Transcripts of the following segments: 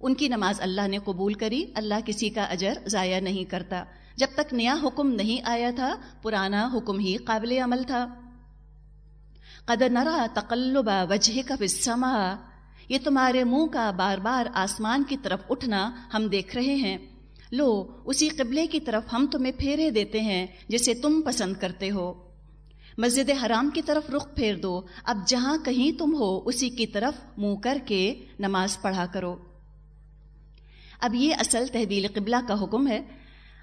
ان کی نماز اللہ نے قبول کری، اللہ کسی کا اجر ضائع نہیں کرتا۔ جب تک نیا حکم نہیں آیا تھا، پرانا حکم ہی قابل عمل تھا۔ قدر نرا تقلبہ وجہ کا فسما یہ تمہارے منہ کا بار بار آسمان کی طرف اٹھنا ہم دیکھ رہے ہیں۔ لو، اسی قبلے کی طرف ہم تمہیں پھیرے دیتے ہیں، جسے تم پسند کرتے ہو۔ مسجد حرام کی طرف رخ پھیر دو۔ اب جہاں کہیں تم ہو، اسی کی طرف منہ کر کے نماز پڑھا کرو۔ اب یہ اصل تحویل قبلہ کا حکم ہے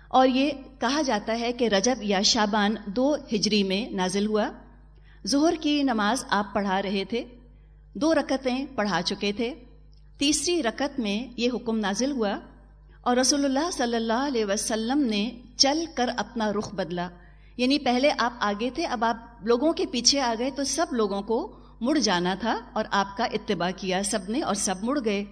اور یہ کہا جاتا ہے کہ رجب یا شابان دو ہجری میں نازل ہوا۔ ظہر کی نماز آپ پڑھا رہے تھے، دو رکتیں پڑھا چکے تھے۔ تیسری رکت میں یہ حکم نازل ہوا اور رسول اللہ صلی اللہ علیہ وسلم نے چل کر اپنا رخ بدلا۔ یعنی پہلے آپ آگے تھے، اب آپ لوگوں کے پیچھے آ گئے تو سب لوگوں کو مڑ جانا تھا اور آپ کا اتباع کیا، سب نے اور سب مڑ گئے۔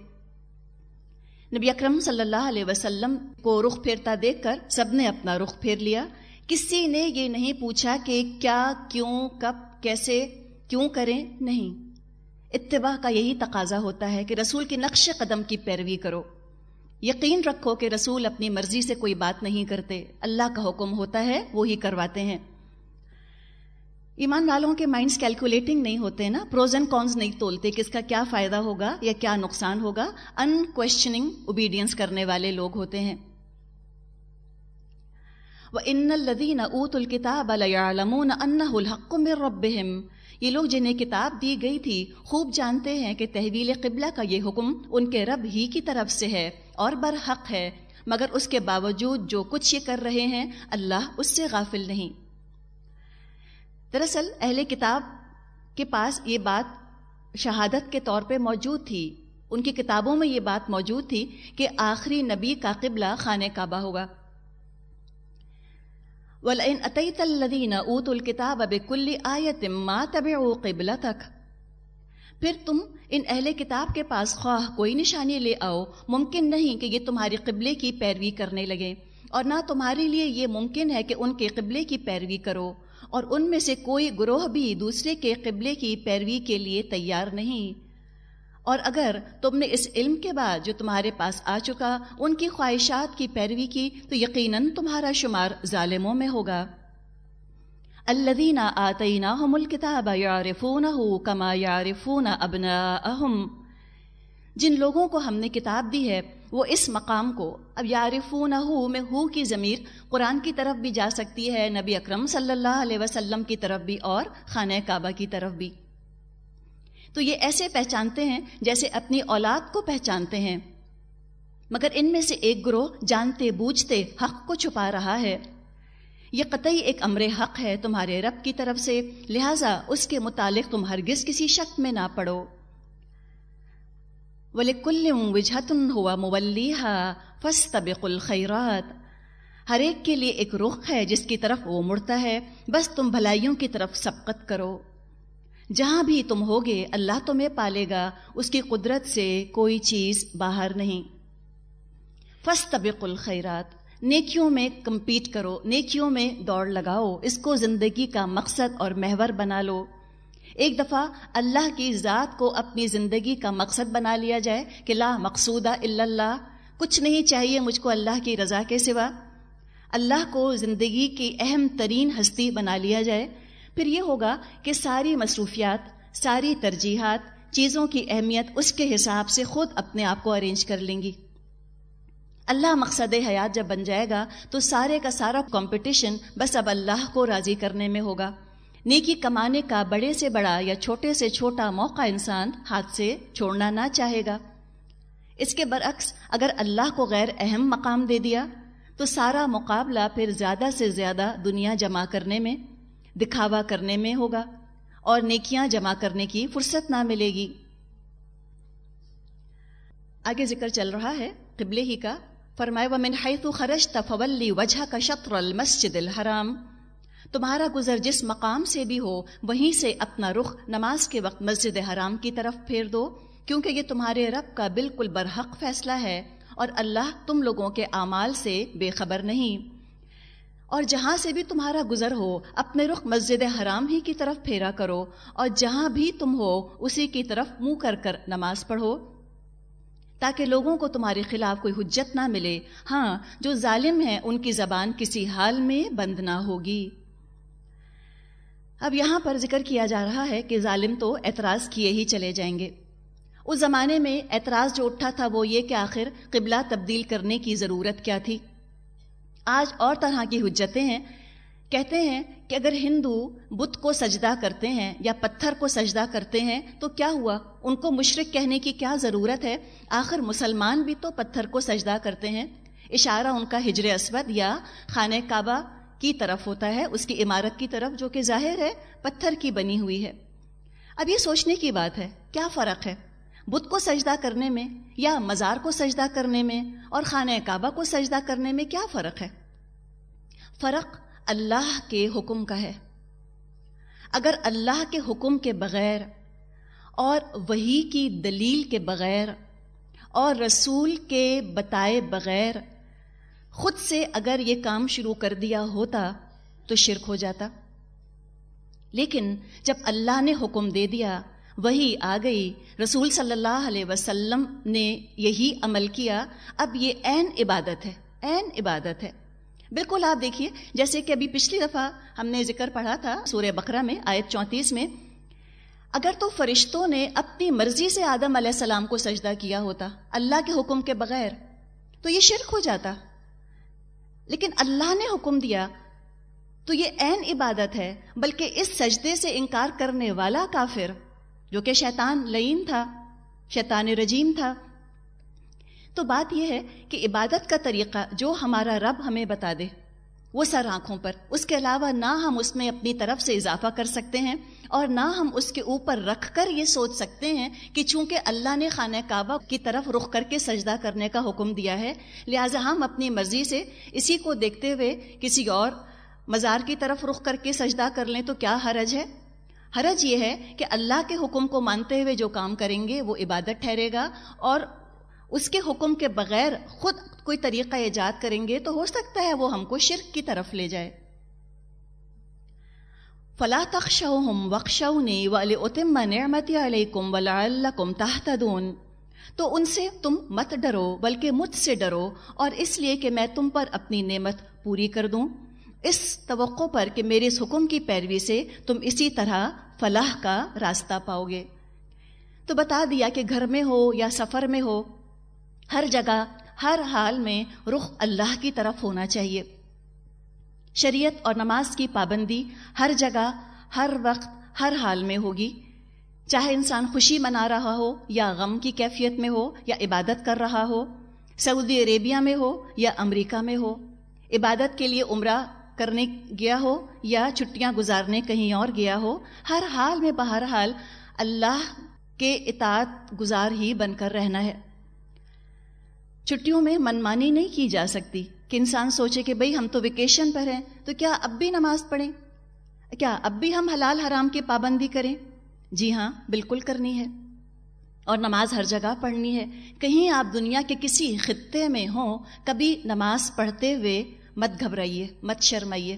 نبی اکرم صلی اللہ علیہ وسلم کو رخ پھیرتا دیکھ کر سب نے اپنا رخ پھیر لیا۔ کسی نے یہ نہیں پوچھا کہ کیا، کیوں، کب، کیسے، کیوں کریں؟ نہیں۔ اتباع کا یہی تقاضا ہوتا ہے کہ رسول کے نقش قدم کی پیروی کرو۔ یقین رکھو کہ رسول اپنی مرضی سے کوئی بات نہیں کرتے۔ اللہ کا حکم ہوتا ہے، وہی کرواتے ہیں۔ ایمان والوں کے مائنڈس کیلکولیٹنگ نہیں ہوتے نا پروز اینڈ کونز نہیں تولتے کہ اس کا کیا فائدہ ہوگا یا کیا نقصان ہوگا۔ ان کوشچننگ اوبیڈینس کرنے والے لوگ ہوتے ہیں۔ وہ ان الدین اوت الکتاب العلمون انہ الحق من ربهم۔ یہ لوگ جنہیں کتاب دی گئی تھی، خوب جانتے ہیں کہ تحویل قبلہ کا یہ حکم ان کے رب ہی کی طرف سے ہے اور برحق ہے۔ مگر اس کے باوجود جو کچھ یہ کر رہے ہیں، اللہ اس سے غافل نہیں۔ دراصل اہل کتاب کے پاس یہ بات شہادت کے طور پہ موجود تھی۔ ان کی کتابوں میں یہ بات موجود تھی کہ آخری نبی کا قبلہ خانہ کعبہ ہوگا۔ وَلَئِنْ أَتَيْتَ الَّذِينَ أُوتُوا الْكِتَابَ بِكُلِّ آيَةٍ مَا تَبِعُوا قِبْلَتَكَ۔ پھر تم ان اہل کتاب کے پاس خواہ کوئی نشانی لے آؤ، ممکن نہیں کہ یہ تمہاری قبلے کی پیروی کرنے لگے۔ اور نہ تمہارے لیے یہ ممکن ہے کہ ان کے قبلے کی پیروی کرو۔ اور ان میں سے کوئی گروہ بھی دوسرے کے قبلے کی پیروی کے لیے تیار نہیں۔ اور اگر تم نے اس علم کے بعد جو تمہارے پاس آ چکا، ان کی خواہشات کی پیروی کی، تو یقیناً تمہارا شمار ظالموں میں ہوگا۔ الذین آتیناہم الکتاب یعرفونہ کما یعرفون ابناءہم۔ جن لوگوں کو ہم نے کتاب دی ہے وہ اس مقام کو اب یارفونہ میں ہو کی ضمیر قرآن کی طرف بھی جا سکتی ہے، نبی اکرم صلی اللہ علیہ وسلم کی طرف بھی اور خانہ کعبہ کی طرف بھی۔ تو یہ ایسے پہچانتے ہیں جیسے اپنی اولاد کو پہچانتے ہیں۔ مگر ان میں سے ایک گروہ جانتے بوجھتے حق کو چھپا رہا ہے۔ یہ قطعی ایک امر حق ہے تمہارے رب کی طرف سے، لہٰذا اس کے متعلق تم ہرگز کسی شک میں نہ پڑو۔ ولی کل وجہتن ہوا مولیحا فستبق الخیرات۔ ہر ایک کے لیے ایک رخ ہے جس کی طرف وہ مڑتا ہے، بس تم بھلائیوں کی طرف سبقت کرو۔ جہاں بھی تم ہوگے، اللہ تمہیں پالے گا، اس کی قدرت سے کوئی چیز باہر نہیں۔ فس الخیرات۔ نیکیوں میں کمپیٹ کرو، نیکیوں میں دوڑ لگاؤ، اس کو زندگی کا مقصد اور محور بنا لو۔ ایک دفعہ اللہ کی ذات کو اپنی زندگی کا مقصد بنا لیا جائے کہ لا مقصودہ اللہ، کچھ نہیں چاہیے مجھ کو اللہ کی رضا کے سوا۔ اللہ کو زندگی کی اہم ترین ہستی بنا لیا جائے۔ پھر یہ ہوگا کہ ساری مصروفیات، ساری ترجیحات، چیزوں کی اہمیت اس کے حساب سے خود اپنے آپ کو ارینج کر لیں گی۔ اللہ مقصد حیات جب بن جائے گا تو سارے کا سارا کمپٹیشن بس اب اللہ کو راضی کرنے میں ہوگا۔ نیکی کمانے کا بڑے سے بڑا یا چھوٹے سے چھوٹا موقع انسان ہاتھ سے چھوڑنا نہ چاہے گا۔ اس کے برعکس اگر اللہ کو غیر اہم مقام دے دیا، تو سارا مقابلہ پھر زیادہ سے زیادہ دنیا جمع کرنے میں، دکھاوا کرنے میں ہوگا اور نیکیاں جمع کرنے کی فرصت نہ ملے گی۔ آگے ذکر چل رہا ہے قبلے ہی کا فرمائے و من حیث خرجت فولی وجہ کا شطر المسجد الحرام۔ تمہارا گزر جس مقام سے بھی ہو، وہیں سے اپنا رخ نماز کے وقت مسجد حرام کی طرف پھیر دو، کیونکہ یہ تمہارے رب کا بالکل برحق فیصلہ ہے اور اللہ تم لوگوں کے اعمال سے بے خبر نہیں۔ اور جہاں سے بھی تمہارا گزر ہو، اپنے رخ مسجد حرام ہی کی طرف پھیرا کرو، اور جہاں بھی تم ہو، اسی کی طرف منہ کر کر نماز پڑھو۔ تاکہ لوگوں کو تمہارے خلاف کوئی حجت نہ ملے۔ ہاں جو ظالم ہیں، ان کی زبان کسی حال میں بند نہ ہوگی۔ اب یہاں پر ذکر کیا جا رہا ہے کہ ظالم تو اعتراض کیے ہی چلے جائیں گے۔ اس زمانے میں اعتراض جو اٹھا تھا وہ یہ کہ آخر قبلہ تبدیل کرنے کی ضرورت کیا تھی۔ آج اور طرح کی حجتیں ہیں۔ کہتے ہیں کہ اگر ہندو بت کو سجدہ کرتے ہیں یا پتھر کو سجدہ کرتے ہیں تو کیا ہوا؟ ان کو مشرق کہنے کی کیا ضرورت ہے؟ آخر مسلمان بھی تو پتھر کو سجدہ کرتے ہیں۔ اشارہ ان کا ہجر اسود یا خانہ کعبہ کی طرف ہوتا ہے، اس کی عمارت کی طرف، جو کہ ظاہر ہے، پتھر کی بنی ہوئی ہے۔ اب یہ سوچنے کی بات ہے، کیا فرق ہے؟ بت کو سجدہ کرنے میں یا مزار کو سجدہ کرنے میں اور خانہ کعبہ کو سجدہ کرنے میں کیا فرق ہے؟ فرق اللہ کے حکم کا ہے۔ اگر اللہ کے حکم کے بغیر اور وہی کی دلیل کے بغیر اور رسول کے بتائے بغیر خود سے اگر یہ کام شروع کر دیا ہوتا تو شرک ہو جاتا۔ لیکن جب اللہ نے حکم دے دیا، وہی آ گئی۔ رسول صلی اللہ علیہ وسلم نے یہی عمل کیا۔ اب یہ عین عبادت ہے، عین عبادت ہے۔ بالکل آپ دیکھیے، جیسے کہ ابھی پچھلی دفعہ ہم نے ذکر پڑھا تھا سورہ بقرہ میں، آیت چونتیس میں۔ اگر تو فرشتوں نے اپنی مرضی سے آدم علیہ السلام کو سجدہ کیا ہوتا، اللہ کے حکم کے بغیر، تو یہ شرک ہو جاتا۔ لیکن اللہ نے حکم دیا، تو یہ عین عبادت ہے، بلکہ اس سجدے سے انکار کرنے والا کافر، جو کہ شیطان لئین تھا، شیطان رجیم تھا۔ تو بات یہ ہے کہ عبادت کا طریقہ جو ہمارا رب ہمیں بتا دے۔ وہ سر آنکھوں پر۔ اس کے علاوہ نہ ہم اس میں اپنی طرف سے اضافہ کر سکتے ہیں اور نہ ہم اس کے اوپر رکھ کر یہ سوچ سکتے ہیں کہ چونکہ اللہ نے خانہ کعبہ کی طرف رخ کر کے سجدہ کرنے کا حکم دیا ہے، لہٰذا ہم اپنی مرضی سے اسی کو دیکھتے ہوئے کسی اور مزار کی طرف رخ کر کے سجدہ کر لیں تو کیا حرج ہے؟ حرج یہ ہے کہ اللہ کے حکم کو مانتے ہوئے جو کام کریں گے وہ عبادت ٹھہرے گا اور اس کے حکم کے بغیر خود کوئی طریقہ ایجاد کریں گے تو ہو سکتا ہے وہ ہم کو شرک کی طرف لے جائے۔ فلا تخشوہم وخشونی ولاتم نعمتی علیکم ولعلکم تہتدون تو ان سے تم مت ڈرو، بلکہ مجھ سے ڈرو، اور اس لیے کہ میں تم پر اپنی نعمت پوری کر دوں۔ اس توقع پر کہ میرے اس حکم کی پیروی سے تم اسی طرح فلاح کا راستہ پاؤ گے۔ تو بتا دیا کہ گھر میں ہو یا سفر میں ہو ہر جگہ، ہر حال میں رخ اللہ کی طرف ہونا چاہیے۔ شریعت اور نماز کی پابندی ہر جگہ، ہر وقت، ہر حال میں ہوگی۔ چاہے انسان خوشی منا رہا ہو یا غم کی کیفیت میں ہو یا عبادت کر رہا ہو، سعودی عربیہ میں ہو یا امریکہ میں ہو، عبادت کے لیے عمرہ کرنے گیا ہو یا چھٹیاں گزارنے کہیں اور گیا ہو، ہر حال میں بہرحال اللہ کے اطاعت گزار ہی بن کر رہنا ہے۔ چھٹیوں میں منمانی نہیں کی جا سکتی کہ انسان سوچے کہ بھئی ہم تو ویکیشن پر ہیں، تو کیا اب بھی نماز پڑھیں؟ کیا اب بھی ہم حلال حرام کی پابندی کریں؟ جی ہاں بالکل کرنی ہے۔ اور نماز ہر جگہ پڑھنی ہے۔ کہیں آپ دنیا کے کسی خطے میں ہوں، کبھی نماز پڑھتے ہوئے مت گھبرائیے، مت شرمائیے۔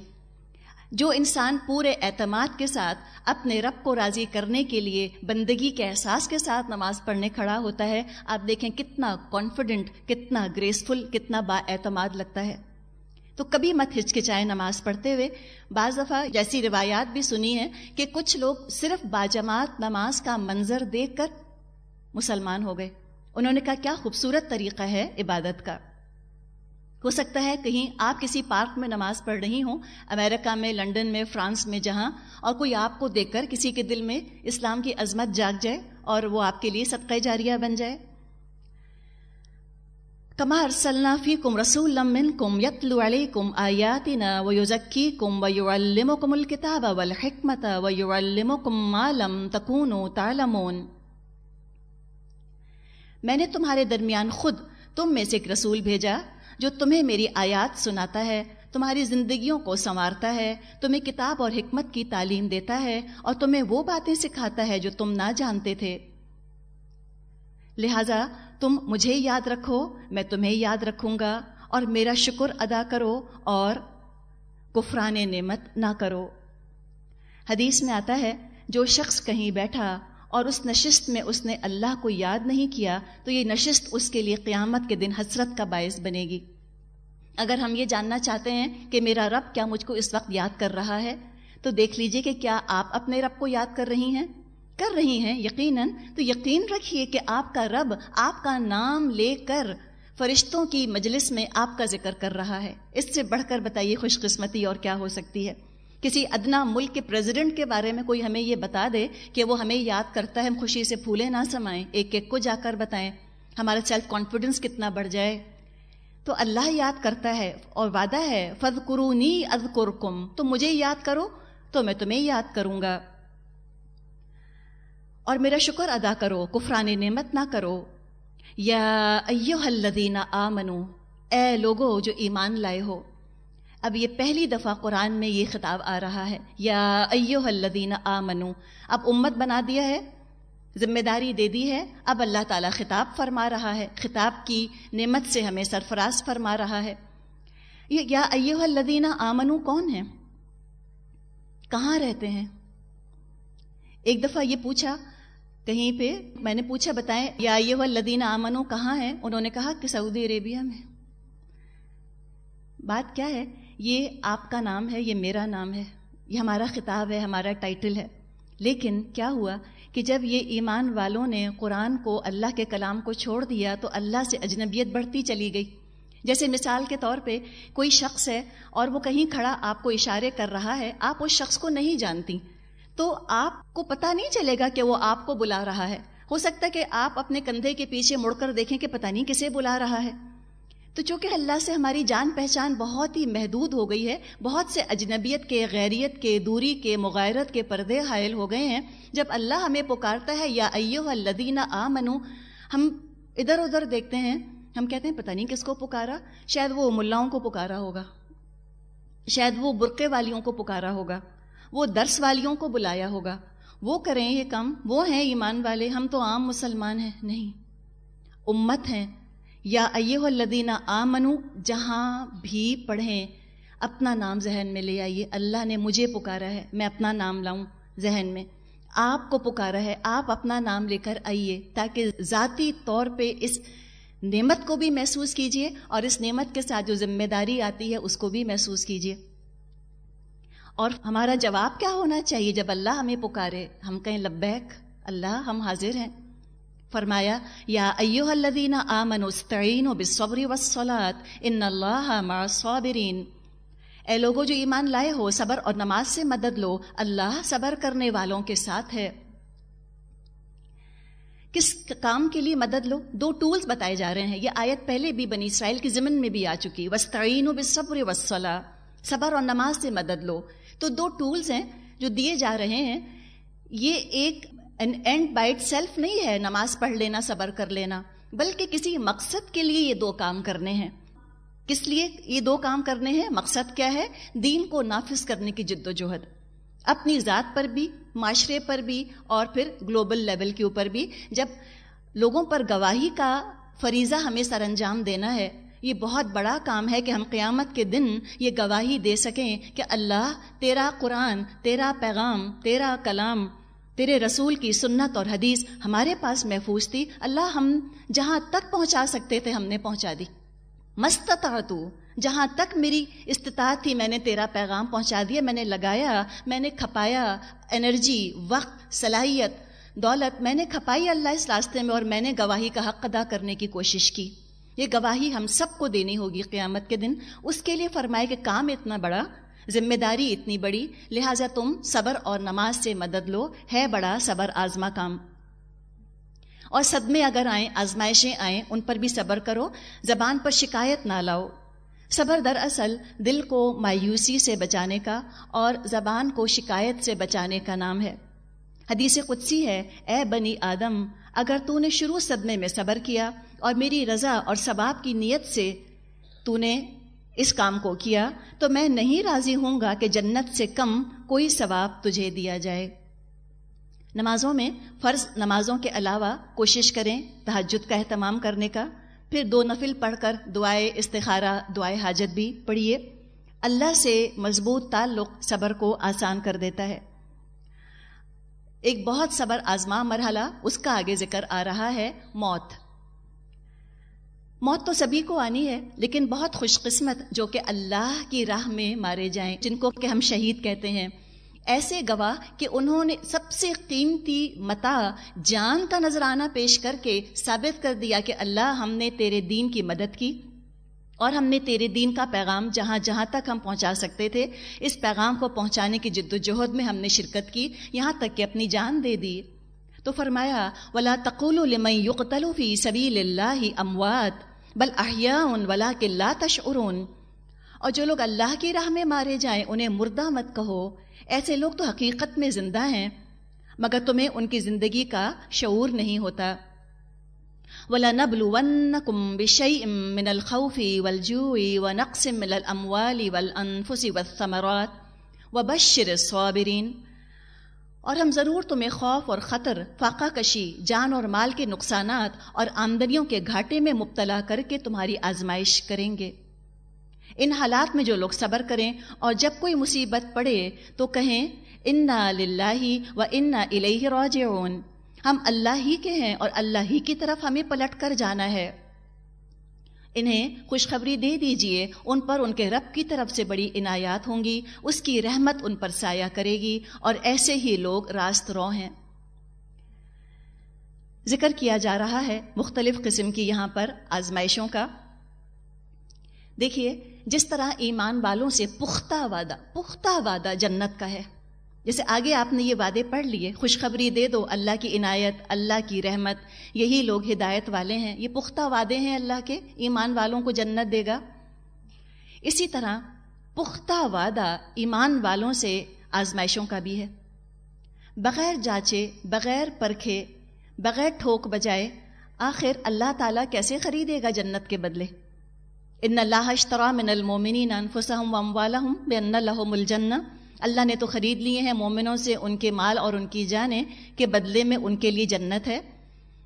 جو انسان پورے اعتماد کے ساتھ اپنے رب کو راضی کرنے کے لیے بندگی کے احساس کے ساتھ نماز پڑھنے کھڑا ہوتا ہے، آپ دیکھیں کتنا کانفیڈنٹ کتنا گریسفل کتنا با اعتماد لگتا ہے۔ تو کبھی مت ہچکچائے نماز پڑھتے ہوئے۔ بعض دفعہ جیسی روایات بھی سنی ہے کہ کچھ لوگ صرف باجماعت نماز کا منظر دیکھ کر مسلمان ہو گئے۔ انہوں نے کہا، کیا خوبصورت طریقہ ہے عبادت کا؟ ہو سکتا ہے کہیں آپ کسی پارک میں نماز پڑھ رہی ہوں، امریکہ میں لنڈن میں، فرانس میں، جہاں، اور کوئی آپ کو دیکھ کر کسی کے دل میں اسلام کی عظمت جاگ جائے اور وہ آپ کے لیے صدقہ جاریہ بن جائے۔ کما ارسلنا فی کم رسول کم یتلو علیکم آیاتنا ویزکی کم ویعلمکم الکتاب والحکمت ویعلمکم ما لم تکونو تعلمون۔ میں نے تمہارے درمیان خود تم میں سے ایک رسول بھیجا جو تمہیں میری آیات سناتا ہے، تمہاری زندگیوں کو سنوارتا ہے، تمہیں کتاب اور حکمت کی تعلیم دیتا ہے اور تمہیں وہ باتیں سکھاتا ہے جو تم نہ جانتے تھے۔ لہذا تم مجھے یاد رکھو، میں تمہیں یاد رکھوں گا اور میرا شکر ادا کرو اور کفران نعمت نہ کرو۔ حدیث میں آتا ہے، جو شخص کہیں بیٹھا اور اس نشست میں اس نے اللہ کو یاد نہیں کیا تو یہ نشست اس کے لیے قیامت کے دن حسرت کا باعث بنے گی۔ اگر ہم یہ جاننا چاہتے ہیں کہ میرا رب کیا مجھ کو اس وقت یاد کر رہا ہے، تو دیکھ لیجیے کہ کیا آپ اپنے رب کو یاد کر رہی ہیں۔ کر رہی ہیں، یقیناً۔ تو یقین رکھیے کہ آپ کا رب آپ کا نام لے کر فرشتوں کی مجلس میں آپ کا ذکر کر رہا ہے۔ اس سے بڑھ کر بتائیے خوش قسمتی اور کیا ہو سکتی ہے۔ کسی ادنا ملک کے پریزیڈنٹ کے بارے میں کوئی ہمیں یہ بتا دے کہ وہ ہمیں یاد کرتا ہے، ہم خوشی سے پھولے نہ سمائیں، ایک ایک کو جا کر بتائیں، ہمارا سیلف کانفیڈنس کتنا بڑھ جائے۔ تو اللہ یاد کرتا ہے اور وعدہ ہے فض قرونی از تو مجھے یاد کرو، تو میں تمہیں یاد کروں گا۔ اور میرا شکر ادا کرو، کفران نعمت نہ کرو۔ یا ایو الذین آمنو، اے لوگو جو ایمان لائے ہو اب یہ پہلی دفعہ قرآن میں یہ خطاب آ رہا ہے۔ یا ایو الذین آمنو اب امت بنا دیا ہے ذمہ داری دے دی ہے۔ اب اللہ تعالیٰ خطاب فرما رہا ہے۔ خطاب کی نعمت سے ہمیں سرفراز فرما رہا ہے۔ یا ایو الذین آمنو کون ہے کہاں رہتے ہیں؟ ایک دفعہ یہ پوچھا، کہیں پہ میں نے پوچھا بتائیں، یا یہ لدین آمنو کہاں ہے انہوں نے کہا کہ سعودی عربیہ میں۔ بات کیا ہے؟ یہ آپ کا نام ہے، یہ میرا نام ہے، یہ ہمارا خطاب ہے، ہمارا ٹائٹل ہے۔ لیکن کیا ہوا کہ جب یہ ایمان والوں نے قرآن کو اللہ کے کلام کو چھوڑ دیا تو اللہ سے اجنبیت بڑھتی چلی گئی۔ جیسے مثال کے طور پہ کوئی شخص ہے اور وہ کہیں کھڑا آپ کو اشارے کر رہا ہے، آپ اس شخص کو نہیں جانتی۔ تو آپ کو پتا نہیں چلے گا کہ وہ آپ کو بلا رہا ہے۔ ہو سکتا ہے کہ آپ اپنے کندھے کے پیچھے مڑ کر دیکھیں کہ پتہ نہیں کسے بلا رہا ہے۔ تو چونکہ اللہ سے ہماری جان پہچان بہت ہی محدود ہو گئی ہے، بہت سے اجنبیت کے، غیریت کے، دوری کے مغیرت کے پردے حائل ہو گئے ہیں۔ جب اللہ ہمیں پکارتا ہے، یا ایو الدینہ آ منو ہم ادھر ادھر دیکھتے ہیں۔ ہم کہتے ہیں، پتہ نہیں کس کو پکارا؟ شاید وہ ملاؤں کو پکارا ہوگا۔ شاید وہ برقے والیوں کو پکارا ہوگا۔ وہ درس والیوں کو بلایا ہوگا۔ وہ کریں یہ کم وہ ہیں ایمان والے، ہم تو عام مسلمان ہیں۔ نہیں۔ امت ہیں۔ یا ایہ الدینہ آ منو جہاں بھی پڑھیں، اپنا نام ذہن میں لے آئیے۔ اللہ نے مجھے پکارا ہے، میں اپنا نام لاؤں ذہن میں۔ آپ کو پکارا ہے، آپ اپنا نام لے کر آئیے، تاکہ ذاتی طور پہ اس نعمت کو بھی محسوس کیجیے اور اس نعمت کے ساتھ جو ذمہ داری آتی ہے، اس کو بھی محسوس کیجیے۔ اور ہمارا جواب کیا ہونا چاہیے جب اللہ ہمیں پکارے؟ ہم کہیں، لبیک، اللہ ہم حاضر ہیں۔ فرمایا، یا ایوہ الذین آمنوا استعینوا بالصبر والصلاة ان اللہ مع الصابرین۔ اے لوگوں جو ایمان لائے ہو، صبر اور نماز سے مدد لو، اللہ صبر کرنے والوں کے ساتھ ہے۔ کس کام کے لیے مدد لو؟ دو ٹولز بتائے جا رہے ہیں۔ یہ آیت پہلے بھی بنی اسرائیل کی زمن میں بھی آ چکی۔ وسطین بالصبر والصلاة۔ صبر اور نماز سے مدد لو۔ تو دو ٹولز ہیں جو دیے جا رہے ہیں۔ یہ ایک اینڈ بائٹ سیلف نہیں ہے نماز پڑھ لینا، صبر کر لینا، بلکہ کسی مقصد کے لیے یہ دو کام کرنے ہیں۔ کس لیے یہ دو کام کرنے ہیں؟ مقصد کیا ہے؟ دین کو نافذ کرنے کی جد و جہد اپنی ذات پر بھی، معاشرے پر بھی، اور پھر گلوبل لیول کے اوپر بھی۔ جب لوگوں پر گواہی کا فریضہ ہمیں سر انجام دینا ہے، یہ بہت بڑا کام ہے کہ ہم قیامت کے دن یہ گواہی دے سکیں کہ اللہ تیرا قرآن، تیرا پیغام، تیرا کلام تیرے رسول کی سنت اور حدیث ہمارے پاس محفوظ تھی۔ اللہ ہم جہاں تک پہنچا سکتے تھے، ہم نے پہنچا دی۔ مستتا تو جہاں تک میری استطاعت تھی، میں نے تیرا پیغام پہنچا دیا، میں نے لگایا، میں نے کھپایا انرجی، وقت، صلاحیت، دولت، میں نے کھپائی اللہ اس راستے میں اور میں نے گواہی کا حق ادا کرنے کی کوشش کی۔ یہ گواہی ہم سب کو دینی ہوگی قیامت کے دن۔ اس کے لیے فرمائے کہ کام اتنا بڑا ذمہ داری اتنی بڑی، لہٰذا تم صبر اور نماز سے مدد لو، ہے بڑا صبر آزما کام۔ اور صدمے اگر آئیں، آزمائشیں آئیں، ان پر بھی صبر کرو، زبان پر شکایت نہ لاؤ۔ صبر دراصل دل کو مایوسی سے بچانے کا اور زبان کو شکایت سے بچانے کا نام ہے۔ حدیث قدسی ہے، اے بنی آدم، اگر تو نے شروع صدمے میں صبر کیا اور میری رضا اور ثباب کی نیت سے تو نے اس کام کو کیا تو میں نہیں راضی ہوں گا کہ جنت سے کم کوئی ثواب تجھے دیا جائے۔ نمازوں میں فرض نمازوں کے علاوہ کوشش کریں تحجد کا اہتمام کرنے کا۔ پھر دو نفل پڑھ کر دعائے استخارہ، دعائے حاجت بھی پڑھیے۔ اللہ سے مضبوط تعلق صبر کو آسان کر دیتا ہے۔ ایک بہت صبر آزما مرحلہ اس کا آگے ذکر آ رہا ہے، موت۔ موت تو سبھی کو آنی ہے، لیکن بہت خوش قسمت جو کہ اللہ کی راہ میں مارے جائیں، جن کو کہ ہم شہید کہتے ہیں۔ ایسے گواہ کہ انہوں نے سب سے قیمتی متا جان کا نذرانہ پیش کر کے ثابت کر دیا کہ اللہ ہم نے تیرے دین کی مدد کی اور ہم نے تیرے دین کا پیغام جہاں جہاں تک ہم پہنچا سکتے تھے۔ اس پیغام کو پہنچانے کی جد و جہد میں ہم نے شرکت کی، یہاں تک کہ اپنی جان دے دی۔ تو فرمایا، ولا تقول لمن يقتل في سبيل الله اموات بل احیاء ولا لا تشعرون اور جو لوگ اللہ کی راہ میں مارے جائیں انہیں مردہ مت کہو۔ ایسے لوگ تو حقیقت میں زندہ ہیں، مگر تمہیں ان کی زندگی کا شعور نہیں ہوتا۔ وَلَنَبْلُوَنَّكُمْ بِشَيْءٍ مِّنَ الْخَوْفِ وَالْجُوعِ وَنَقْصٍ مِّنَ الْأَمْوَالِ وَالْأَنفُسِ وَالثَّمَرَاتِ وَبَشِّرِ الصَّابِرِينَ۔ اور ہم ضرور تمہیں خوف اور خطر، فاقہ کشی، جان اور مال کے نقصانات اور آمدنیوں کے گھاٹے میں مبتلا کر کے تمہاری آزمائش کریں گے۔ ان حالات میں جو لوگ صبر کریں اور جب کوئی مصیبت پڑے تو کہیں، انا للہ و انا الیہ راجعون ہم اللہ ہی کے ہیں اور اللہ ہی کی طرف ہمیں پلٹ کر جانا ہے۔ انہیں خوشخبری دے دیجیے، ان پر ان کے رب کی طرف سے بڑی عنایات ہوں گی، اس کی رحمت ان پر سایہ کرے گی، اور ایسے ہی لوگ راست رو ہیں۔ ذکر کیا جا رہا ہے مختلف قسم کی یہاں پر آزمائشوں کا۔ دیکھیے، جس طرح ایمان والوں سے پختہ وعدہ پختہ وعدہ جنت کا ہے۔ جیسے آگے آپ نے یہ وعدے پڑھ لیے، خوشخبری دے دو، اللہ کی عنایت، اللہ کی رحمت، یہی لوگ ہدایت والے ہیں۔ یہ پختہ وعدے ہیں اللہ کے، ایمان والوں کو جنت دے گا۔ اسی طرح پختہ وعدہ ایمان والوں سے آزمائشوں کا بھی ہے۔ بغیر جانچے، بغیر پرکھے، بغیر ٹھوک بجائے آخر اللہ تعالیٰ کیسے خریدے گا جنت کے بدلے؟ ان اللہ اشترا من المومنین انفسهم واموالهم بان لهم الجنہ۔ اللہ نے تو خرید لیے ہیں مومنوں سے ان کے مال اور ان کی جانیں کہ بدلے میں ان کے لیے جنت ہے۔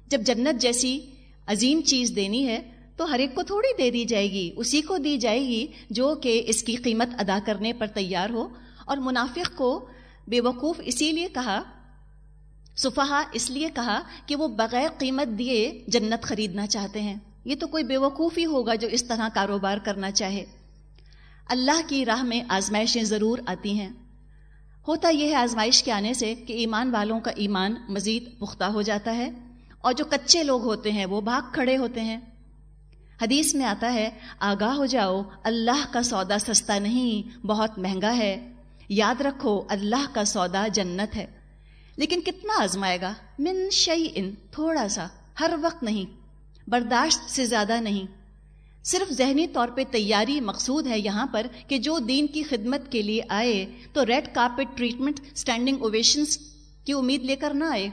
جب جنت جیسی عظیم چیز دینی ہے تو ہر ایک کو تھوڑی دے دی جائے گی، اسی کو دی جائے گی جو کہ اس کی قیمت ادا کرنے پر تیار ہو۔ اور منافق کو بے وقوف اسی لیے کہا صفحہ اس لیے کہا کہ وہ بغیر قیمت دیے جنت خریدنا چاہتے ہیں۔ یہ تو کوئی بے وقوف ہی ہوگا جو اس طرح کاروبار کرنا چاہے۔ اللہ کی راہ میں آزمائشیں ضرور آتی ہیں۔ ہوتا یہ ہے آزمائش کے آنے سے کہ ایمان والوں کا ایمان مزید پختہ ہو جاتا ہے اور جو کچے لوگ ہوتے ہیں وہ بھاگ کھڑے ہوتے ہیں۔ حدیث میں آتا ہے، آگاہ ہو جاؤ، اللہ کا سودا سستا نہیں، بہت مہنگا ہے۔ یاد رکھو، اللہ کا سودا جنت ہے۔ لیکن کتنا آزمائے گا؟ من شعی ان تھوڑا سا، ہر وقت نہیں، برداشت سے زیادہ نہیں۔ صرف ذہنی طور پہ تیاری مقصود ہے یہاں پر کہ جو دین کی خدمت کے لیے آئے تو red carpet treatment standing ovations کی امید لے کر نہ آئے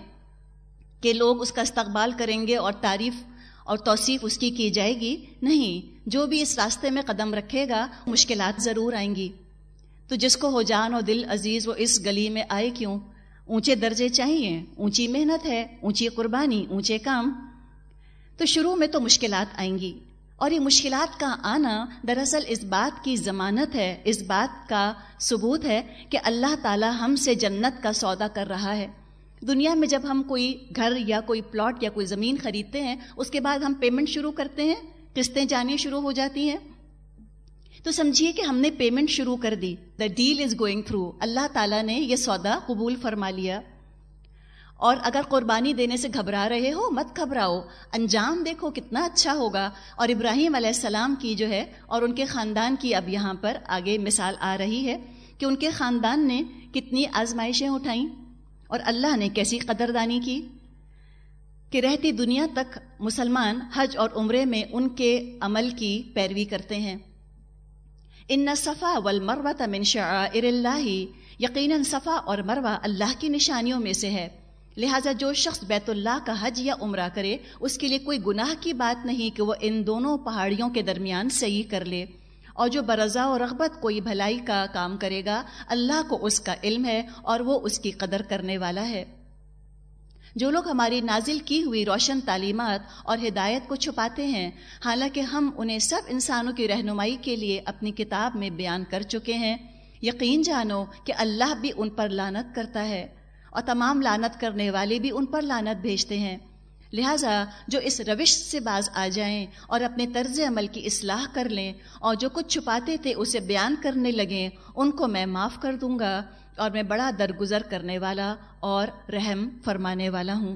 کہ لوگ اس کا استقبال کریں گے اور تعریف اور توصیف اس کی کی جائے گی۔ نہیں، جو بھی اس راستے میں قدم رکھے گا، مشکلات ضرور آئیں گی۔ تو جس کو ہو جان اور دل عزیز وہ اس گلی میں آئے کیوں؟ اونچے درجے چاہیے، اونچی محنت ہے، اونچی قربانی، اونچے کام۔ تو شروع میں تو مشکلات آئیں گی۔ اور یہ مشکلات کا آنا دراصل اس بات کی ضمانت ہے، اس بات کا ثبوت ہے کہ اللہ تعالی ہم سے جنت کا سودا کر رہا ہے۔ دنیا میں جب ہم کوئی گھر یا کوئی پلاٹ یا کوئی زمین خریدتے ہیں، اس کے بعد ہم پیمنٹ شروع کرتے ہیں، قسطیں جانی شروع ہو جاتی ہیں۔ تو سمجھیے کہ ہم نے پیمنٹ شروع کر دی the deal is going through اللہ تعالیٰ نے یہ سودا قبول فرما لیا۔ اور اگر قربانی دینے سے گھبرا رہے ہو، مت گھبراؤ۔ انجام دیکھو کتنا اچھا ہوگا۔ اور ابراہیم علیہ السلام کی جو ہے، اور ان کے خاندان کی اب یہاں پر آگے مثال آ رہی ہے کہ ان کے خاندان نے کتنی آزمائشیں اٹھائیں اور اللہ نے کیسی قدردانی کی کہ رہتی دنیا تک مسلمان حج اور عمرے میں ان کے عمل کی پیروی کرتے ہیں۔ ان صفا ول من شعائر اللہ یقیناً صفا اور مروا اللہ کی نشانیوں میں سے ہے۔ لہٰذا جو شخص بیت اللہ کا حج یا عمرہ کرے، اس کے لیے کوئی گناہ کی بات نہیں کہ وہ ان دونوں پہاڑیوں کے درمیان صحیح کر لے۔ اور جو برضا و رغبت کوئی بھلائی کا کام کرے گا، اللہ کو اس کا علم ہے اور وہ اس کی قدر کرنے والا ہے۔ جو لوگ ہماری نازل کی ہوئی روشن تعلیمات اور ہدایت کو چھپاتے ہیں، حالانکہ ہم انہیں سب انسانوں کی رہنمائی کے لیے اپنی کتاب میں بیان کر چکے ہیں۔ یقین جانو کہ اللہ بھی ان پر لانت کرتا ہے۔ اور تمام لانت کرنے والے بھی ان پر لانت بھیجتے ہیں۔ لہٰذا جو اس روش سے باز آ جائیں اور اپنے طرز عمل کی اصلاح کر لیں اور جو کچھ چھپاتے تھے اسے بیان کرنے لگیں، ان کو میں معاف کر دوں گا اور میں بڑا درگزر کرنے والا اور رحم فرمانے والا ہوں۔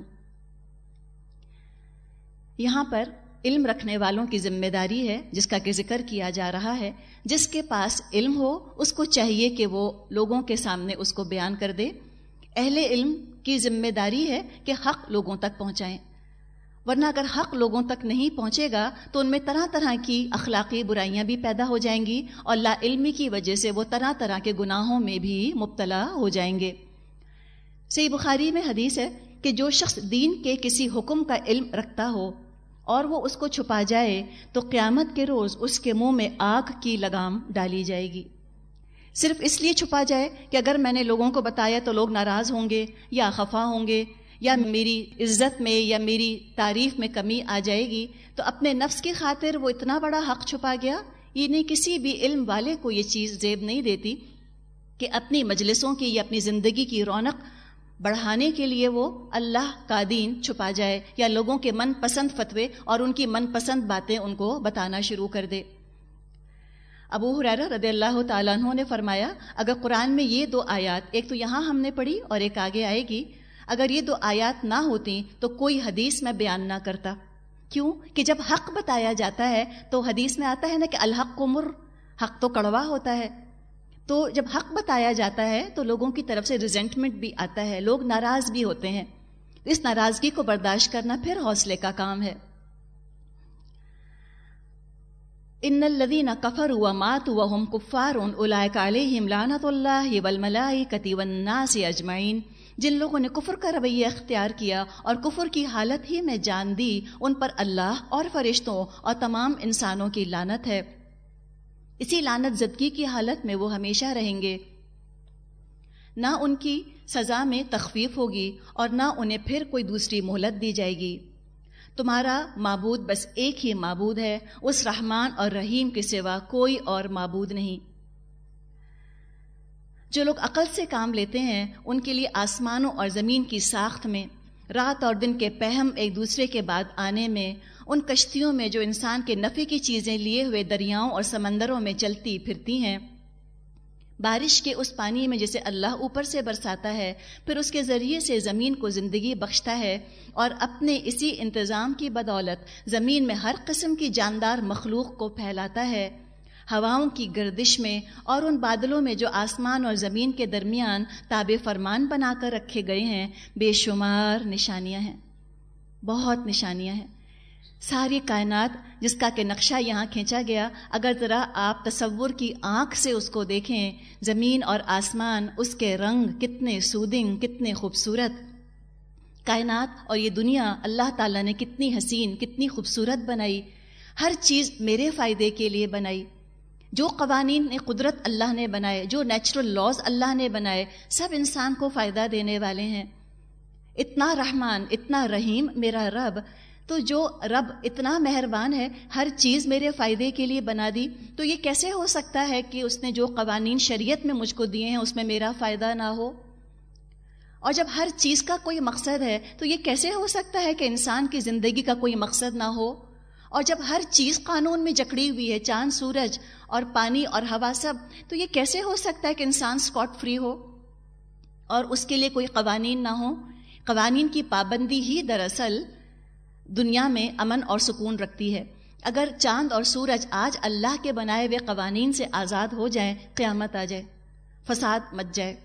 یہاں پر علم رکھنے والوں کی ذمہ داری ہے، جس کا کہ ذکر کیا جا رہا ہے۔ جس کے پاس علم ہو، اس کو چاہیے کہ وہ لوگوں کے سامنے اس کو بیان کر دے۔ اہل علم کی ذمہ داری ہے کہ حق لوگوں تک پہنچائیں۔ ورنہ اگر حق لوگوں تک نہیں پہنچے گا، تو ان میں طرح طرح کی اخلاقی برائیاں بھی پیدا ہو جائیں گی اور لا علمی کی وجہ سے وہ طرح طرح کے گناہوں میں بھی مبتلا ہو جائیں گے۔ سی بخاری میں حدیث ہے کہ جو شخص دین کے کسی حکم کا علم رکھتا ہو اور وہ اس کو چھپا جائے، تو قیامت کے روز اس کے منہ میں آگ کی لگام ڈالی جائے گی۔ صرف اس لیے چھپا جائے کہ اگر میں نے لوگوں کو بتایا تو لوگ ناراض ہوں گے یا خفا ہوں گے یا میری عزت میں یا میری تعریف میں کمی آ جائے گی، تو اپنے نفس کی خاطر وہ اتنا بڑا حق چھپا گیا۔ یہ نہیں کسی بھی علم والے کو یہ چیز زیب نہیں دیتی کہ اپنی مجلسوں کی یا اپنی زندگی کی رونق بڑھانے کے لیے وہ اللہ کا دین چھپا جائے یا لوگوں کے من پسند فتوے اور ان کی من پسند باتیں ان کو بتانا شروع کر دے۔ ابو حرارہ رضی اللہ تعالیٰ عنہ نے فرمایا، اگر قرآن میں یہ دو آیات، ایک تو یہاں ہم نے پڑھی اور ایک آگے آئے گی، اگر یہ دو آیات نہ ہوتی تو کوئی حدیث میں بیان نہ کرتا۔ کیوں؟ کہ جب حق بتایا جاتا ہے تو حدیث میں آتا ہے نا کہ الحق کو مر، حق تو کڑوا ہوتا ہے۔ تو جب حق بتایا جاتا ہے تو لوگوں کی طرف سے ریزنٹمنٹ بھی آتا ہے، لوگ ناراض بھی ہوتے ہیں۔ اس ناراضگی کو برداشت کرنا پھر حوصلے کا کام ہے۔ ان الذين كفروا وماتوا وهم كفار اولئك عليهم لعنه الله والملائكه والناس اجمعين جن لوگوں نے کفر کا رویہ اختیار کیا اور کفر کی حالت ہی میں جان دی، ان پر اللہ اور فرشتوں اور تمام انسانوں کی لانت ہے۔ اسی لانت زدگی کی حالت میں وہ ہمیشہ رہیں گے۔ نہ ان کی سزا میں تخفیف ہوگی اور نہ انہیں پھر کوئی دوسری مہلت دی جائے گی۔ تمہارا معبود بس ایک ہی معبود ہے، اس رحمان اور رحیم کے سوا کوئی اور معبود نہیں۔ جو لوگ عقل سے کام لیتے ہیں، ان کے لیے آسمانوں اور زمین کی ساخت میں، رات اور دن کے پہم ایک دوسرے کے بعد آنے میں، ان کشتیوں میں جو انسان کے نفے کی چیزیں لیے ہوئے دریاؤں اور سمندروں میں چلتی پھرتی ہیں بارش کے اس پانی میں جسے اللہ اوپر سے برساتا ہے، پھر اس کے ذریعے سے زمین کو زندگی بخشتا ہے اور اپنے اسی انتظام کی بدولت زمین میں ہر قسم کی جاندار مخلوق کو پھیلاتا ہے۔ ہواؤں کی گردش میں اور ان بادلوں میں جو آسمان اور زمین کے درمیان تاب فرمان بنا کر رکھے گئے ہیں، بے شمار نشانیاں ہیں۔ بہت نشانیاں ہیں۔ ساری کائنات جس کا کہ نقشہ یہاں کھینچا گیا، اگر ذرا آپ تصور کی آنکھ سے اس کو دیکھیں، زمین اور آسمان، اس کے رنگ کتنے سودنگ، کتنے خوبصورت۔ کائنات اور یہ دنیا اللہ تعالیٰ نے کتنی حسین، کتنی خوبصورت بنائی، ہر چیز میرے فائدے کے لیے بنائی۔ جو قوانین نے قدرت اللہ نے بنائے، جو نیچرل لاز اللہ نے بنائے، سب انسان کو فائدہ دینے والے ہیں۔ اتنا رحمان، اتنا رحیم میرا رب تو جو رب اتنا مہربان ہے ہر چیز میرے فائدے کے لیے بنا دی، تو یہ کیسے ہو سکتا ہے کہ اس نے جو قوانین شریعت میں مجھ کو دیے ہیں، اس میں میرا فائدہ نہ ہو؟ اور جب ہر چیز کا کوئی مقصد ہے، تو یہ کیسے ہو سکتا ہے کہ انسان کی زندگی کا کوئی مقصد نہ ہو؟ اور جب ہر چیز قانون میں جکڑی ہوئی ہے، چاند، سورج اور پانی اور ہوا سب، تو یہ کیسے ہو سکتا ہے کہ انسان اسکاٹ فری ہو؟ اور اس کے لیے کوئی قوانین نہ ہو قوانین کی پابندی ہی دراصل دنیا میں امن اور سکون رکھتی ہے۔ اگر چاند اور سورج آج اللہ کے بنائے ہوئے قوانین سے آزاد ہو جائیں، قیامت آ جائے، فساد مچ جائے۔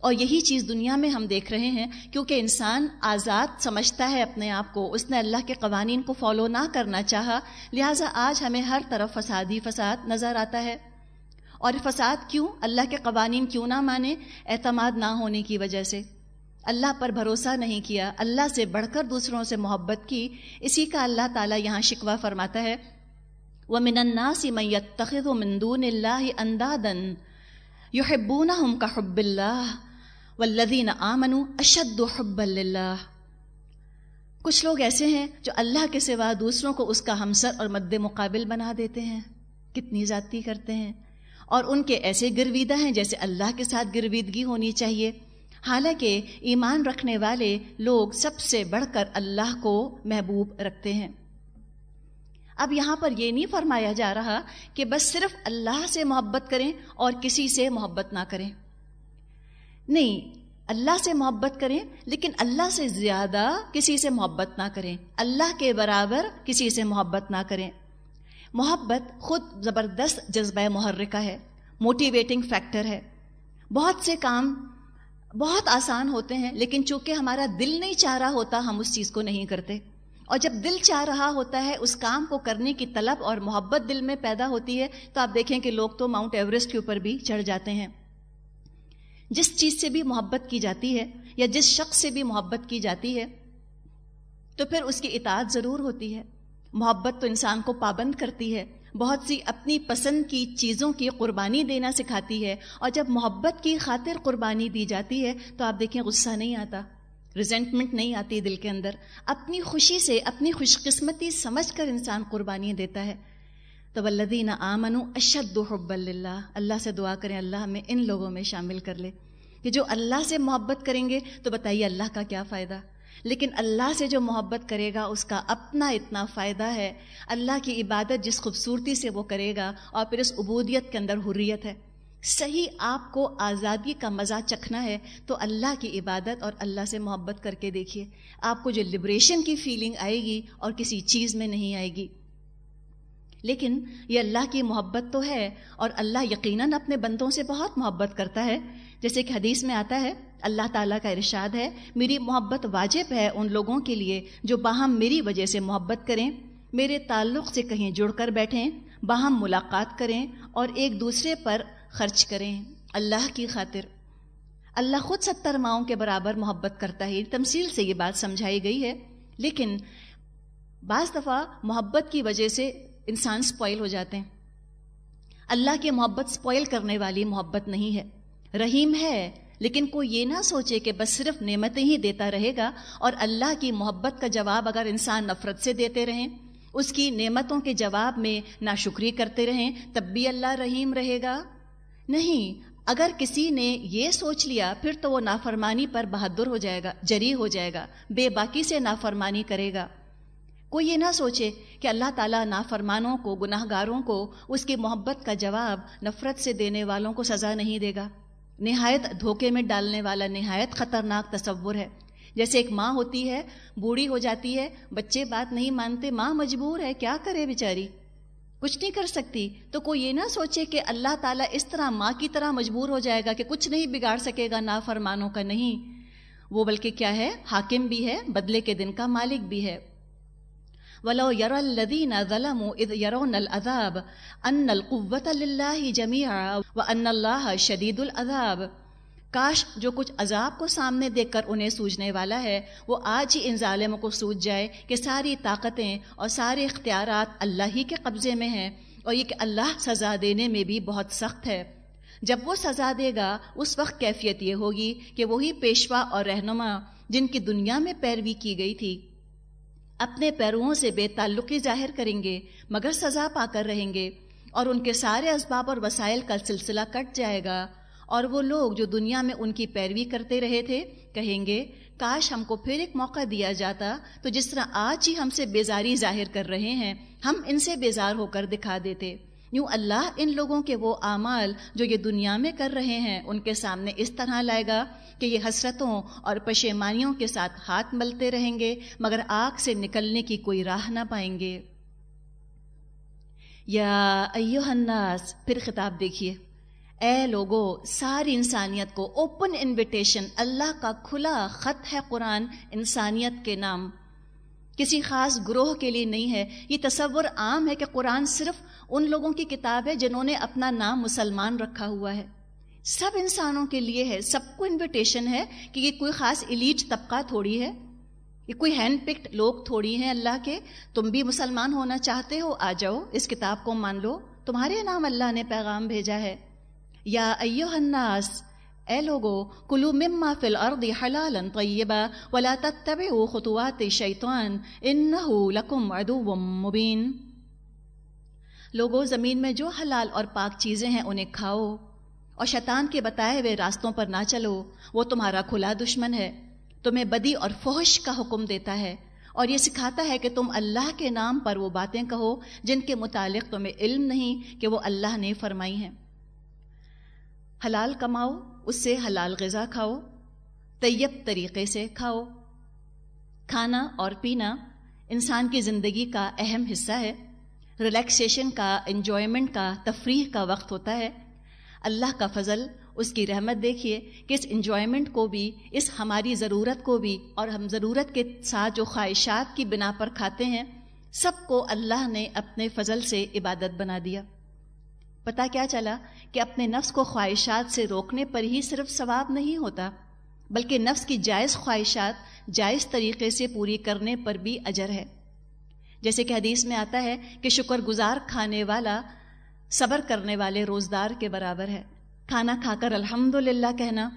اور یہی چیز دنیا میں ہم دیکھ رہے ہیں، کیونکہ انسان آزاد سمجھتا ہے اپنے آپ کو۔ اس نے اللہ کے قوانین کو فالو نہ کرنا چاہا، لہٰذا آج ہمیں ہر طرف فساد ہی فساد نظر آتا ہے۔ اور فساد کیوں؟ اللہ کے قوانین کیوں نہ مانے؟ اعتماد نہ ہونے کی وجہ سے۔ اللہ پر بھروسہ نہیں کیا، اللہ سے بڑھ کر دوسروں سے محبت کی، اسی کا اللہ تعالیٰ یہاں شکوہ فرماتا ہے۔ وہ النَّاسِ مَن يَتَّخِذُ مِن دُونِ اللَّهِ أَندَادًا يُحِبُّونَهُمْ كَحُبِّ اللَّهِ والذین آمنوا اشد حب اللہ کچھ لوگ ایسے ہیں جو اللہ کے سوا دوسروں کو اس کا ہمسر اور مد مقابل بنا دیتے ہیں۔ کتنی ذاتی کرتے ہیں۔ اور ان کے ایسے گرویدہ ہیں جیسے اللہ کے ساتھ گرویدگی ہونی چاہیے۔ حالانکہ ایمان رکھنے والے لوگ سب سے بڑھ کر اللہ کو محبوب رکھتے ہیں۔ اب یہاں پر یہ نہیں فرمایا جا رہا کہ بس صرف اللہ سے محبت کریں اور کسی سے محبت نہ کریں۔ نہیں، اللہ سے محبت کریں لیکن اللہ سے زیادہ کسی سے محبت نہ کریں۔ اللہ کے برابر کسی سے محبت نہ کریں۔ محبت خود زبردست جذبہ محرکہ ہے موٹیویٹنگ فیکٹر ہے۔ بہت سے کام بہت آسان ہوتے ہیں، لیکن چونکہ ہمارا دل نہیں چاہ رہا ہوتا، ہم اس چیز کو نہیں کرتے۔ اور جب دل چاہ رہا ہوتا ہے، اس کام کو کرنے کی طلب اور محبت دل میں پیدا ہوتی ہے، تو آپ دیکھیں کہ لوگ تو ماؤنٹ ایوریسٹ کے اوپر بھی چڑھ جاتے ہیں۔ جس چیز سے بھی محبت کی جاتی ہے یا جس شخص سے بھی محبت کی جاتی ہے، تو پھر اس کی اطاعت ضرور ہوتی ہے۔ محبت تو انسان کو پابند کرتی ہے۔ بہت سی اپنی پسند کی چیزوں کی قربانی دینا سکھاتی ہے اور جب محبت کی خاطر قربانی دی جاتی ہے تو آپ دیکھیں غصہ نہیں آتا ریزنٹمنٹ نہیں آتی دل کے اندر۔ اپنی خوشی سے اپنی خوش قسمتی سمجھ کر انسان قربانیاں دیتا ہے۔ تو ولدین آمن اشد حب اللہ اللہ سے دعا کریں، اللہ ہمیں ان لوگوں میں شامل کر لے کہ جو اللہ سے محبت کریں گے تو بتائیے اللہ کا کیا فائدہ۔ لیکن اللہ سے جو محبت کرے گا، اس کا اپنا اتنا فائدہ ہے۔ اللہ کی عبادت جس خوبصورتی سے وہ کرے گا، اور پھر اس عبودیت کے اندر حریت ہے۔ صحیح آپ کو آزادی کا مزہ چکھنا ہے، تو اللہ کی عبادت اور اللہ سے محبت کر کے دیکھیے۔ آپ کو جو لبریشن کی فیلنگ آئے گی اور کسی چیز میں نہیں آئے گی۔ لیکن یہ اللہ کی محبت تو ہے، اور اللہ یقیناً اپنے بندوں سے بہت محبت کرتا ہے۔ جیسے کہ حدیث میں آتا ہے، اللہ تعالیٰ کا ارشاد ہے، میری محبت واجب ہے ان لوگوں کے لیے جو باہم میری وجہ سے محبت کریں، میرے تعلق سے کہیں جڑ کر بیٹھیں، باہم ملاقات کریں اور ایک دوسرے پر خرچ کریں۔ اللہ کی خاطر۔ اللہ خود ستر ماؤں کے برابر محبت کرتا ہے تمثیل سے یہ بات سمجھائی گئی ہے۔ لیکن بعض دفعہ محبت کی وجہ سے انسان سپوائل ہو جاتے ہیں۔ اللہ کی محبت سپوائل کرنے والی محبت نہیں ہے۔ رحیم ہے، لیکن کوئی یہ نہ سوچے کہ بس صرف نعمتیں ہی دیتا رہے گا اور اللہ کی محبت کا جواب اگر انسان نفرت سے دیتے رہیں، اس کی نعمتوں کے جواب میں ناشکری کرتے رہیں، تب بھی اللہ رحیم رہے گا۔ نہیں، اگر کسی نے یہ سوچ لیا، پھر تو وہ نافرمانی پر بہادر ہو جائے گا، جری ہو جائے گا، بے باکی سے نافرمانی کرے گا۔ کوئی یہ نہ سوچے کہ اللہ تعالیٰ نافرمانوں کو گناہ گاروں کو، اس کی محبت کا جواب نفرت سے دینے والوں کو سزا نہیں دے گا۔ نہایت دھوکے میں ڈالنے والا نہایت خطرناک تصور ہے۔ جیسے ایک ماں ہوتی ہے، بوڑھی ہو جاتی ہے، بچے بات نہیں مانتے، ماں مجبور ہے، کیا کرے بیچاری؟ کچھ نہیں کر سکتی۔ تو کوئی یہ نہ سوچے کہ اللہ تعالیٰ اس طرح ماں کی طرح مجبور ہو جائے گا کہ کچھ نہیں بگاڑ سکے گا نا فرمانوں کا نہیں۔ وہ بلکہ کیا ہے؟ حاکم بھی ہے، بدلے کے دن کا مالک بھی ہے۔ ولو یر الدین ظلم اذ یرون العذاب ان القوت للہ جمیعا وان اللہ شدید العذاب۔ کاش جو کچھ عذاب کو سامنے دیکھ کر انہیں سوجنے والا ہے، وہ آج ہی ان ظالموں کو سوج جائے کہ ساری طاقتیں اور سارے اختیارات اللہ ہی کے قبضے میں ہیں اور یہ کہ اللہ سزا دینے میں بھی بہت سخت ہے۔ جب وہ سزا دے گا، اس وقت کیفیت یہ ہوگی کہ وہی پیشوا اور رہنما جن کی دنیا میں پیروی کی گئی تھی۔ اپنے پیروؤں سے بے تعلقی ظاہر کریں گے، مگر سزا پا کر رہیں گے، اور ان کے سارے اسباب اور وسائل کا سلسلہ کٹ جائے گا۔ اور وہ لوگ جو دنیا میں ان کی پیروی کرتے رہے تھے، کہیں گے، کاش ہم کو پھر ایک موقع دیا جاتا، تو جس طرح آج ہی ہم سے بیزاری ظاہر کر رہے ہیں، ہم ان سے بیزار ہو کر دکھا دیتے۔ یوں اللہ ان لوگوں کے وہ اعمال جو یہ دنیا میں کر رہے ہیں، ان کے سامنے اس طرح لائے گا کہ یہ حسرتوں اور پشیمانیوں کے ساتھ ہاتھ ملتے رہیں گے، مگر آگ سے نکلنے کی کوئی راہ نہ پائیں گے۔ یا ایو الناس، پھر خطاب دیکھیے۔ اے لوگو، ساری انسانیت کو اوپن انویٹیشن اللہ کا کھلا خط ہے قرآن، انسانیت کے نام۔ کسی خاص گروہ کے لیے نہیں ہے۔ یہ تصور عام ہے کہ قرآن صرف ان لوگوں کی کتاب ہے جنہوں نے اپنا نام مسلمان رکھا ہوا ہے۔ سب انسانوں کے لیے ہے، سب کو انویٹیشن ہے کہ یہ کوئی خاص ایلیٹ طبقہ تھوڑی ہے۔ یہ کوئی ہینڈ پکڈ لوگ تھوڑی ہیں اللہ کے۔ تم بھی مسلمان ہونا چاہتے ہو، آ جاؤ، اس کتاب کو مان لو۔ تمہارے نام اللہ نے پیغام بھیجا ہے۔ یا ایوہ الناس اے لوگو کلو مما فی الارض حلالا طیبا ولا تتبعوا خطوات شیطان انہو لکم عدو مبین۔ لوگو، زمین میں جو حلال اور پاک چیزیں ہیں انہیں کھاؤ اور شیطان کے بتائے ہوئے راستوں پر نہ چلو، وہ تمہارا کھلا دشمن ہے، تمہیں بدی اور فوش کا حکم دیتا ہے اور یہ سکھاتا ہے کہ تم اللہ کے نام پر وہ باتیں کہو جن کے متعلق تمہیں علم نہیں کہ وہ اللہ نے فرمائی ہیں۔ حلال کماؤ اس سے حلال غذا کھاؤ، طیب طریقے سے کھاؤ۔ کھانا اور پینا انسان کی زندگی کا اہم حصہ ہے۔ ریلیکسیشن کا، انجوائمنٹ کا، تفریح کا وقت ہوتا ہے۔ اللہ کا فضل، اس کی رحمت دیکھیے کہ اس انجوائمنٹ کو بھی، اس ہماری ضرورت کو بھی اور ہم ضرورت کے ساتھ جو خواہشات کی بنا پر کھاتے ہیں، سب کو اللہ نے اپنے فضل سے عبادت بنا دیا۔ پتا کیا چلا کہ اپنے نفس کو خواہشات سے روکنے پر ہی صرف ثواب نہیں ہوتا، بلکہ نفس کی جائز خواہشات جائز طریقے سے پوری کرنے پر بھی اجر ہے۔ جیسے کہ حدیث میں آتا ہے کہ شکر گزار کھانے والا صبر کرنے والے روزدار کے برابر ہے۔ کھانا کھا کر الحمد للہ کہنا